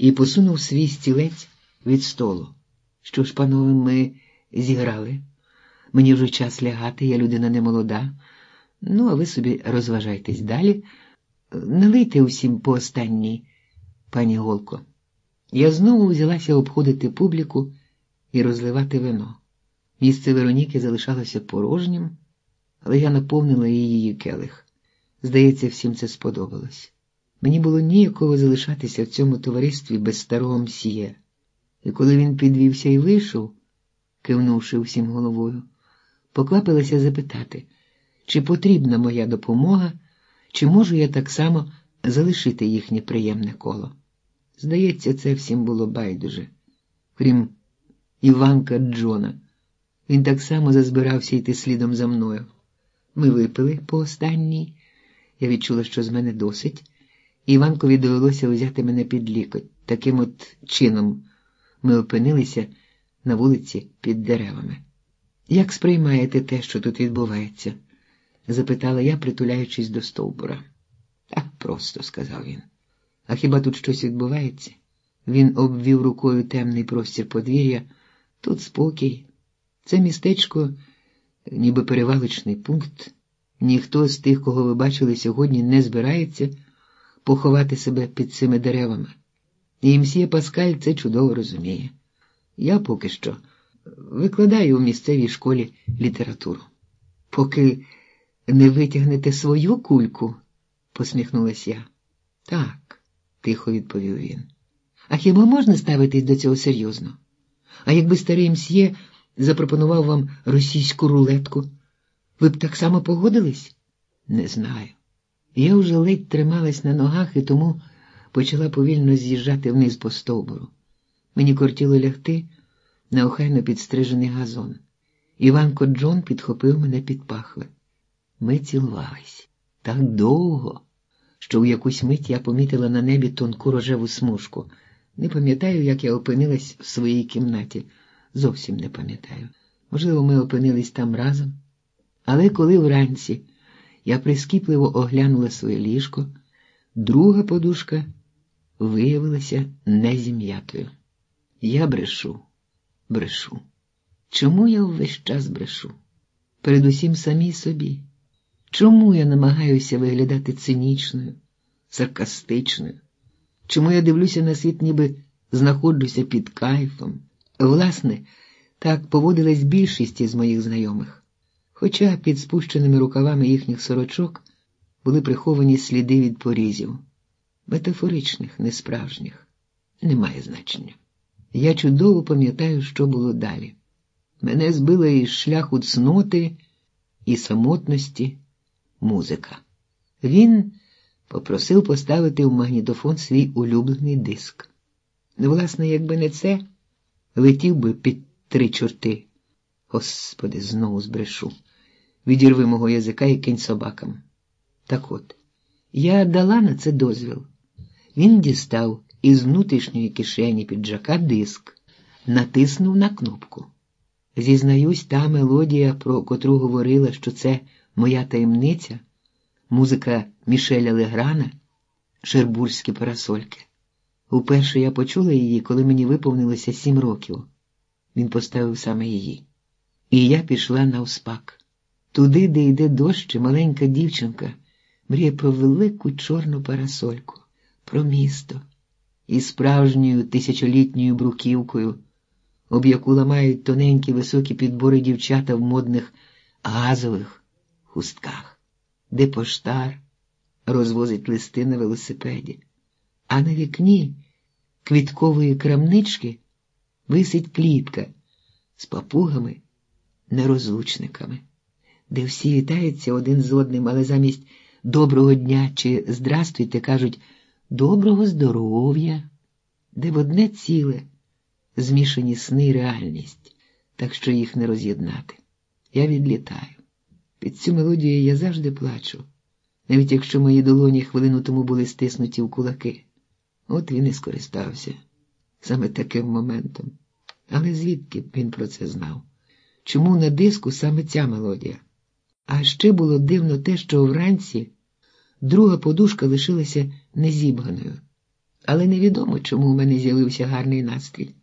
і посунув свій стілець від столу. Що ж, панове, ми зіграли. Мені вже час лягати, я людина не молода. Ну, а ви собі розважайтесь далі. Налийте усім по останній, пані Голко. Я знову взялася обходити публіку і розливати вино. Місце Вероніки залишалося порожнім, але я наповнила її келих. Здається, всім це сподобалось. Мені було ніяково залишатися в цьому товаристві без старого мсьє. І коли він підвівся і вийшов, кивнувши всім головою, поквапилася запитати, чи потрібна моя допомога, чи можу я так само залишити їхнє приємне коло. Здається, це всім було байдуже, крім Іванка Джона. Він так само зазбирався йти слідом за мною. Ми випили по останній. Я відчула, що з мене досить. Іванкові довелося взяти мене під лікоть. Таким от чином ми опинилися на вулиці під деревами. Як сприймаєте те, що тут відбувається? запитала я, притуляючись до стовбура. Так просто, сказав він. А хіба тут щось відбувається? Він обвів рукою темний простір подвір'я. Тут спокій. Це містечко, ніби перевалочний пункт. Ніхто з тих, кого ви бачили сьогодні, не збирається поховати себе під цими деревами. І мсьє Паскаль це чудово розуміє. Я поки що викладаю у місцевій школі літературу. Поки не витягнете свою кульку, посміхнулась я. Так, тихо відповів він. А хіба можна ставитись до цього серйозно? А якби старий мсьє запропонував вам російську рулетку, ви б так само погодились? Не знаю. Я вже ледь трималась на ногах і тому почала повільно з'їжджати вниз по стовбуру. Мені кортіло лягти на охайно підстрижений газон. Іванко Джон підхопив мене під пахви. Ми цілувались так довго, що в якусь мить я помітила на небі тонку рожеву смужку. Не пам'ятаю, як я опинилась в своїй кімнаті. Зовсім не пам'ятаю. Можливо, ми опинились там разом. Але коли вранці я прискіпливо оглянула своє ліжко, друга подушка виявилася незім'ятою. Я брешу, брешу. Чому я увесь час брешу? Передусім самій собі. Чому я намагаюся виглядати цинічною, саркастичною? Чому я дивлюся на світ, ніби знаходжуся під кайфом? Власне, так поводилась більшість із моїх знайомих, хоча під спущеними рукавами їхніх сорочок були приховані сліди від порізів, метафоричних, несправжніх, немає значення. Я чудово пам'ятаю, що було далі. Мене збила із шляху цноти і самотності музика. Він попросив поставити в магнітофон свій улюблений диск. Власне, якби не це, летів би під три чорти. Господи, знову збрешу. Відірви мого язика і кинь собакам. Так от, я дала на це дозвіл. Він дістав із внутрішньої кишені піджака диск, натиснув на кнопку. Зізнаюсь, та мелодія, про котру говорила, що це моя таємниця, музика Мішеля Леграна, Шербурські парасольки. Уперше я почула її, коли мені виповнилося сім років. Він поставив саме її. І я пішла на успак. Туди, де йде дощ, маленька дівчинка, мріє про велику чорну парасольку, про місто із справжньою тисячолітньою бруківкою, об яку ламають тоненькі високі підбори дівчата в модних газових хустках, де поштар розвозить листи на велосипеді, а на вікні квіткової крамнички висить клітка з папугами нерозлучниками, де всі вітаються один з одним, але замість доброго дня чи здрастуйте кажуть доброго здоров'я, де в одне ціле змішані сни і реальність, так що їх не роз'єднати. Я відлітаю. Під цю мелодію я завжди плачу, навіть якщо мої долоні хвилину тому були стиснуті в кулаки. От він і скористався саме таким моментом. Але звідки він про це знав? Чому на диску саме ця мелодія? А ще було дивно те, що вранці друга подушка лишилася незібганою. але невідомо, чому у мене з'явився гарний настрій.